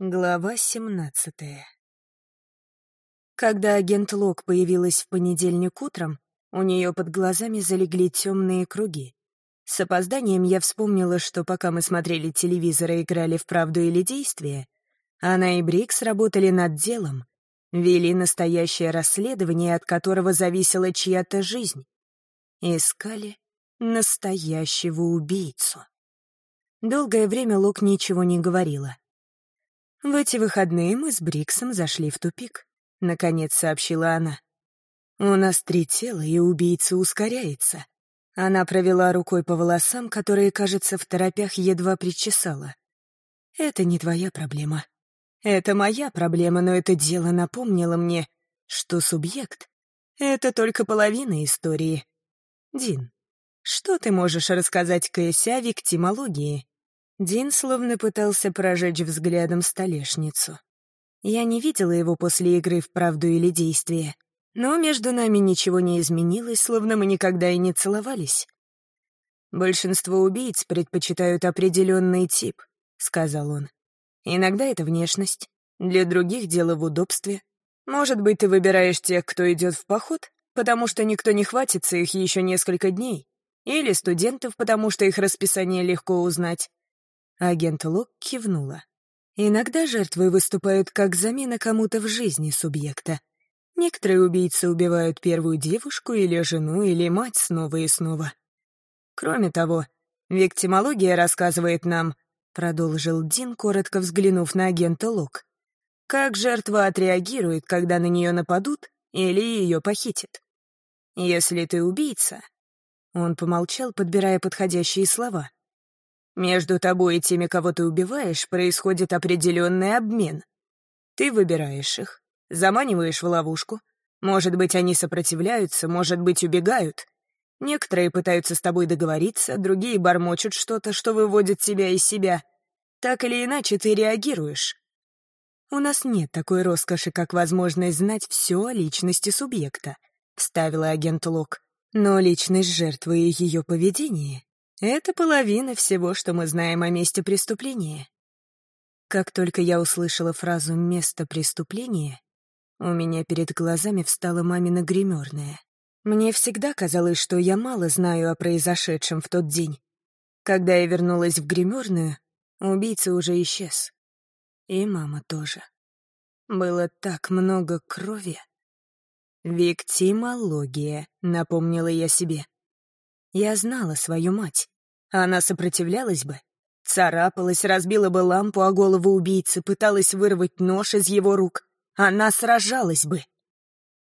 Глава 17 Когда агент Лок появилась в понедельник утром, у нее под глазами залегли темные круги. С опозданием я вспомнила, что пока мы смотрели телевизор и играли в «Правду или действие», она и Брикс работали над делом, вели настоящее расследование, от которого зависела чья-то жизнь. Искали настоящего убийцу. Долгое время Лок ничего не говорила. «В эти выходные мы с Бриксом зашли в тупик», — наконец сообщила она. «У нас три тела, и убийца ускоряется». Она провела рукой по волосам, которые, кажется, в торопях едва причесала. «Это не твоя проблема. Это моя проблема, но это дело напомнило мне, что субъект — это только половина истории. Дин, что ты можешь рассказать Кэсси о виктимологии?» Дин словно пытался прожечь взглядом столешницу. Я не видела его после игры в «Правду или действие», но между нами ничего не изменилось, словно мы никогда и не целовались. «Большинство убийц предпочитают определенный тип», — сказал он. «Иногда это внешность, для других дело в удобстве. Может быть, ты выбираешь тех, кто идет в поход, потому что никто не хватится их еще несколько дней, или студентов, потому что их расписание легко узнать, Агент Лок кивнула. Иногда жертвы выступают как замена кому-то в жизни субъекта. Некоторые убийцы убивают первую девушку или жену, или мать снова и снова. Кроме того, виктимология рассказывает нам, продолжил Дин, коротко взглянув на агента Лок, как жертва отреагирует, когда на нее нападут или ее похитят. Если ты убийца... Он помолчал, подбирая подходящие слова. Между тобой и теми, кого ты убиваешь, происходит определенный обмен. Ты выбираешь их, заманиваешь в ловушку. Может быть, они сопротивляются, может быть, убегают. Некоторые пытаются с тобой договориться, другие бормочут что-то, что выводит тебя из себя. Так или иначе, ты реагируешь. У нас нет такой роскоши, как возможность знать все о личности субъекта, — вставила агент Лок. Но личность жертвы и ее поведение это половина всего, что мы знаем о месте преступления. Как только я услышала фразу «место преступления», у меня перед глазами встала мамина гримерная. Мне всегда казалось, что я мало знаю о произошедшем в тот день. Когда я вернулась в гримерную, убийца уже исчез. И мама тоже. Было так много крови. «Виктимология», — напомнила я себе. Я знала свою мать. Она сопротивлялась бы, царапалась, разбила бы лампу о голову убийцы, пыталась вырвать нож из его рук. Она сражалась бы.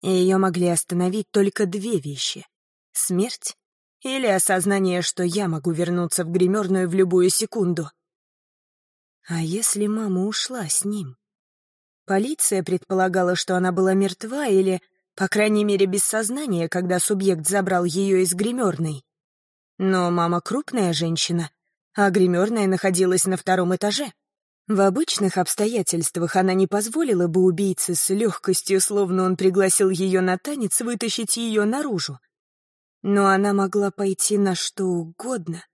И ее могли остановить только две вещи — смерть или осознание, что я могу вернуться в гримерную в любую секунду. А если мама ушла с ним? Полиция предполагала, что она была мертва или, по крайней мере, без сознания, когда субъект забрал ее из гримерной. Но мама крупная женщина, а гримерная находилась на втором этаже. В обычных обстоятельствах она не позволила бы убийце с легкостью, словно он пригласил ее на танец, вытащить ее наружу. Но она могла пойти на что угодно,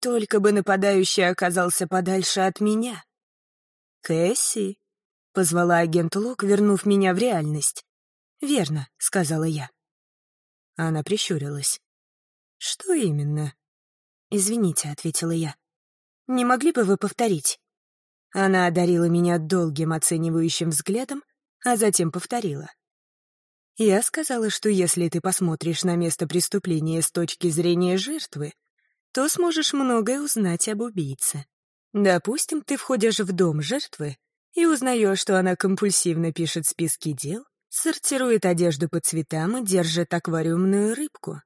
только бы нападающий оказался подальше от меня. «Кэсси», — позвала агент Лок, вернув меня в реальность. «Верно», — сказала я. Она прищурилась. «Что именно?» «Извините», — ответила я. «Не могли бы вы повторить?» Она одарила меня долгим оценивающим взглядом, а затем повторила. «Я сказала, что если ты посмотришь на место преступления с точки зрения жертвы, то сможешь многое узнать об убийце. Допустим, ты входишь в дом жертвы и узнаешь, что она компульсивно пишет списки дел, сортирует одежду по цветам и держит аквариумную рыбку.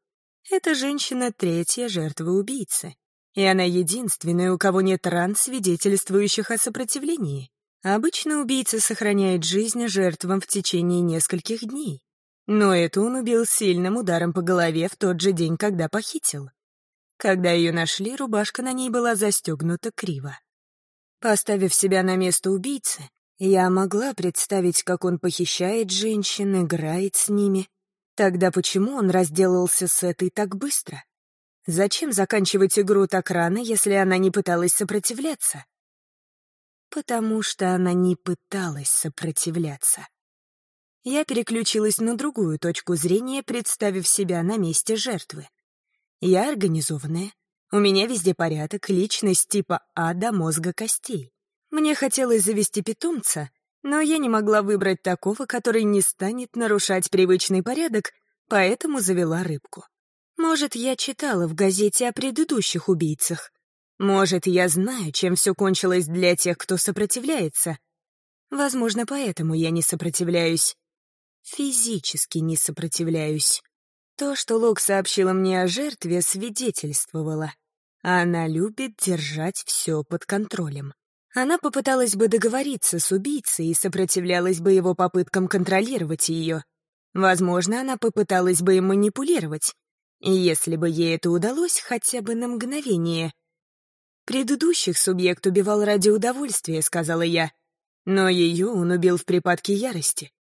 Эта женщина — третья жертва убийцы. И она единственная, у кого нет ран, свидетельствующих о сопротивлении. Обычно убийца сохраняет жизнь жертвам в течение нескольких дней. Но эту он убил сильным ударом по голове в тот же день, когда похитил. Когда ее нашли, рубашка на ней была застегнута криво. Поставив себя на место убийцы, я могла представить, как он похищает женщин, играет с ними, Тогда почему он разделался с этой так быстро? Зачем заканчивать игру так рано, если она не пыталась сопротивляться? потому что она не пыталась сопротивляться. Я переключилась на другую точку зрения, представив себя на месте жертвы. Я организованная, у меня везде порядок, личность типа А до мозга костей. Мне хотелось завести питомца, но я не могла выбрать такого, который не станет нарушать привычный порядок, поэтому завела рыбку. Может, я читала в газете о предыдущих убийцах. Может, я знаю, чем все кончилось для тех, кто сопротивляется. Возможно, поэтому я не сопротивляюсь. Физически не сопротивляюсь. То, что Лок сообщила мне о жертве, свидетельствовало. Она любит держать все под контролем. Она попыталась бы договориться с убийцей и сопротивлялась бы его попыткам контролировать ее. Возможно, она попыталась бы им манипулировать. И если бы ей это удалось хотя бы на мгновение. «Предыдущих субъект убивал ради удовольствия», — сказала я. Но ее он убил в припадке ярости.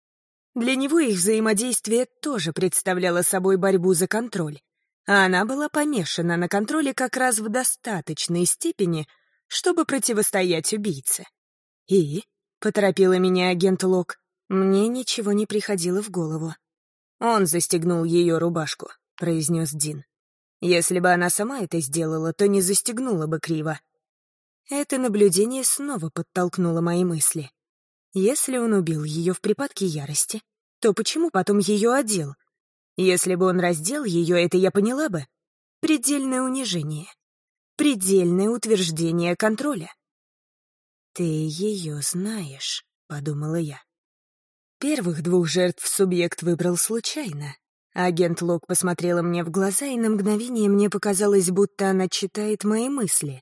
Для него их взаимодействие тоже представляло собой борьбу за контроль. А она была помешана на контроле как раз в достаточной степени, чтобы противостоять убийце. «И?» — поторопила меня агент Лок. Мне ничего не приходило в голову. «Он застегнул ее рубашку», — произнес Дин. «Если бы она сама это сделала, то не застегнула бы криво». Это наблюдение снова подтолкнуло мои мысли. Если он убил ее в припадке ярости, то почему потом ее одел? Если бы он раздел ее, это я поняла бы. Предельное унижение. Предельное утверждение контроля. «Ты ее знаешь», — подумала я. Первых двух жертв субъект выбрал случайно. Агент Лок посмотрела мне в глаза, и на мгновение мне показалось, будто она читает мои мысли.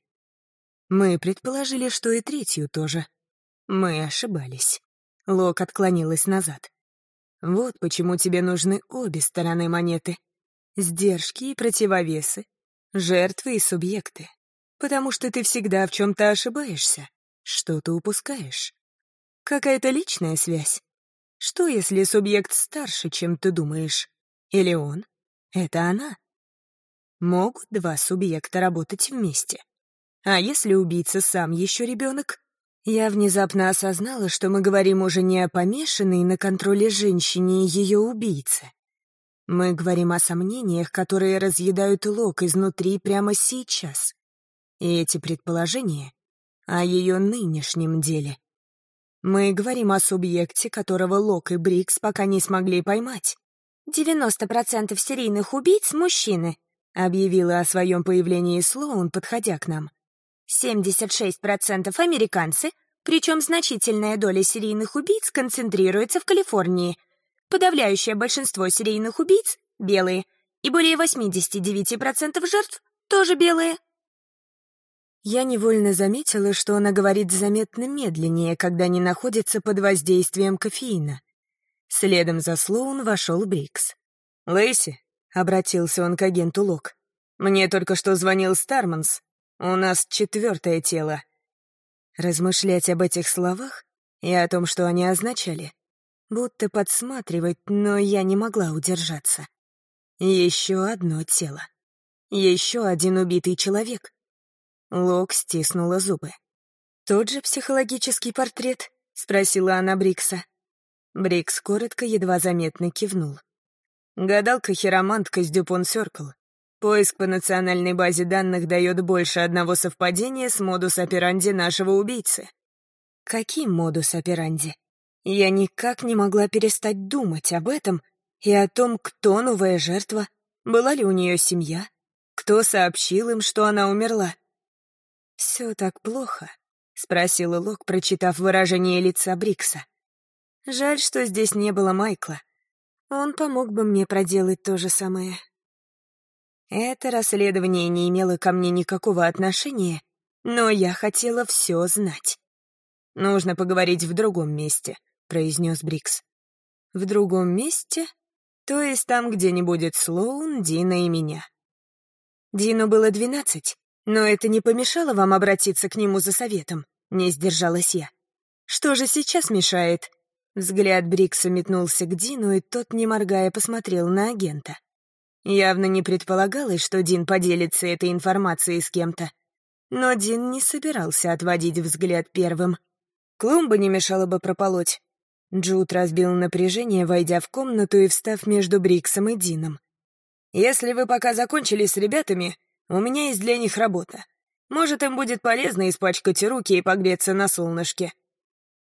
Мы предположили, что и третью тоже. Мы ошибались. Лок отклонилась назад. Вот почему тебе нужны обе стороны монеты. Сдержки и противовесы, жертвы и субъекты. Потому что ты всегда в чем-то ошибаешься, что-то упускаешь. Какая-то личная связь. Что, если субъект старше, чем ты думаешь? Или он? Это она? Могут два субъекта работать вместе. А если убийца сам еще ребенок? Я внезапно осознала, что мы говорим уже не о помешанной на контроле женщине и ее убийце. Мы говорим о сомнениях, которые разъедают лок изнутри прямо сейчас. И эти предположения о ее нынешнем деле. Мы говорим о субъекте, которого Лок и Брикс пока не смогли поймать. «90% серийных убийц — мужчины», — объявила о своем появлении Слоун, подходя к нам. 76% американцы, причем значительная доля серийных убийц концентрируется в Калифорнии. Подавляющее большинство серийных убийц — белые, и более 89% жертв тоже белые. Я невольно заметила, что она говорит заметно медленнее, когда не находится под воздействием кофеина. Следом за Слоун вошел Брикс. «Лэйси», — обратился он к агенту Лок, — «мне только что звонил Старманс, у нас четвертое тело. Размышлять об этих словах и о том, что они означали, будто подсматривать, но я не могла удержаться. Еще одно тело. Еще один убитый человек. Лок стиснула зубы. «Тот же психологический портрет?» — спросила она Брикса. Брикс коротко, едва заметно кивнул. «Гадалка-хиромантка с Дюпон Сёркл. Поиск по национальной базе данных дает больше одного совпадения с модус операнди нашего убийцы. Каким модус операнди? Я никак не могла перестать думать об этом и о том, кто новая жертва, была ли у нее семья, кто сообщил им, что она умерла. «Все так плохо?» — спросила Лок, прочитав выражение лица Брикса. «Жаль, что здесь не было Майкла. Он помог бы мне проделать то же самое». Это расследование не имело ко мне никакого отношения, но я хотела все знать. «Нужно поговорить в другом месте», — произнес Брикс. «В другом месте? То есть там, где не будет Слоун, Дина и меня». Дину было двенадцать, но это не помешало вам обратиться к нему за советом, не сдержалась я. Что же сейчас мешает? Взгляд Брикса метнулся к Дину, и тот, не моргая, посмотрел на агента. Явно не предполагалось, что Дин поделится этой информацией с кем-то. Но Дин не собирался отводить взгляд первым. Клумбы не мешало бы прополоть. Джуд разбил напряжение, войдя в комнату и встав между Бриксом и Дином. «Если вы пока закончили с ребятами, у меня есть для них работа. Может, им будет полезно испачкать руки и погреться на солнышке».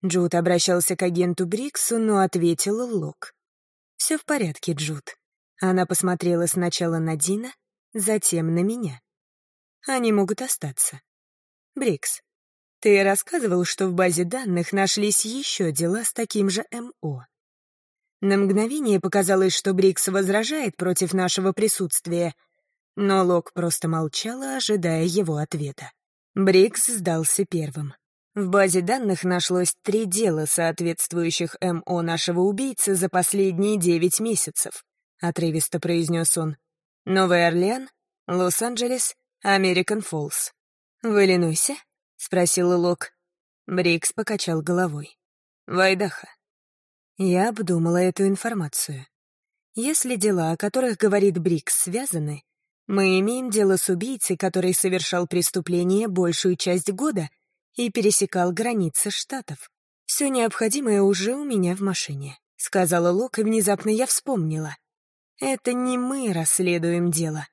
Джуд обращался к агенту Бриксу, но ответил Лок. «Все в порядке, Джуд». Она посмотрела сначала на Дина, затем на меня. Они могут остаться. Брикс, ты рассказывал, что в базе данных нашлись еще дела с таким же МО. На мгновение показалось, что Брикс возражает против нашего присутствия, но Лок просто молчала, ожидая его ответа. Брикс сдался первым. В базе данных нашлось три дела, соответствующих МО нашего убийцы за последние девять месяцев, — отрывисто произнес он. Новый Орлеан, Лос-Анджелес, Американ Фоллс. В Иллинойсе? — спросил Лок. Брикс покачал головой. «В Айдахо». Я обдумала эту информацию. Если дела, о которых говорит Брикс, связаны, мы имеем дело с убийцей, который совершал преступление большую часть года и пересекал границы штатов. «Все необходимое уже у меня в машине», — сказала Лок, и внезапно я вспомнила. «Это не мы расследуем дело».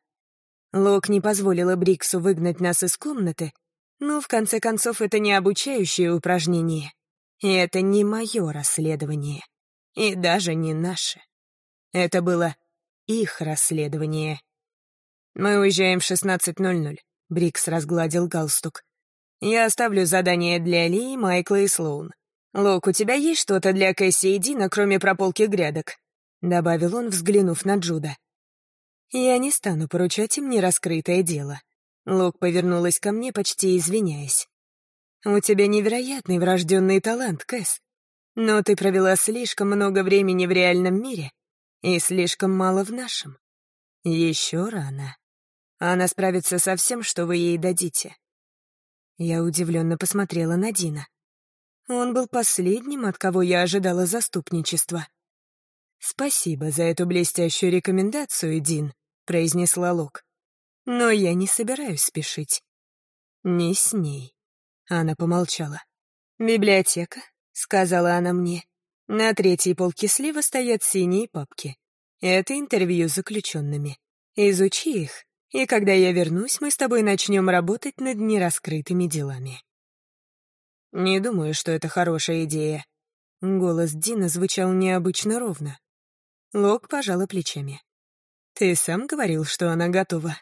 Лок не позволила Бриксу выгнать нас из комнаты, но, в конце концов, это не обучающее упражнение. И это не мое расследование. И даже не наше. Это было их расследование. «Мы уезжаем в 16.00», — Брикс разгладил галстук. «Я оставлю задание для Ли, Майкла и Слоун. Лок, у тебя есть что-то для Кэсси и Дина, кроме прополки грядок?» — добавил он, взглянув на Джуда. «Я не стану поручать им нераскрытое дело», Лок повернулась ко мне, почти извиняясь. «У тебя невероятный врожденный талант, Кэс. Но ты провела слишком много времени в реальном мире и слишком мало в нашем. Еще рано. Она справится со всем, что вы ей дадите». Я удивленно посмотрела на Дина. Он был последним, от кого я ожидала заступничества. «Спасибо за эту блестящую рекомендацию, Дин», — произнесла Лок. Но я не собираюсь спешить. Не с ней. Она помолчала. «Библиотека», — сказала она мне. На третьей полке слева стоят синие папки. Это интервью с заключенными. Изучи их, и когда я вернусь, мы с тобой начнем работать над нераскрытыми делами. Не думаю, что это хорошая идея. Голос Дина звучал необычно ровно. Лок пожала плечами. Ты сам говорил, что она готова.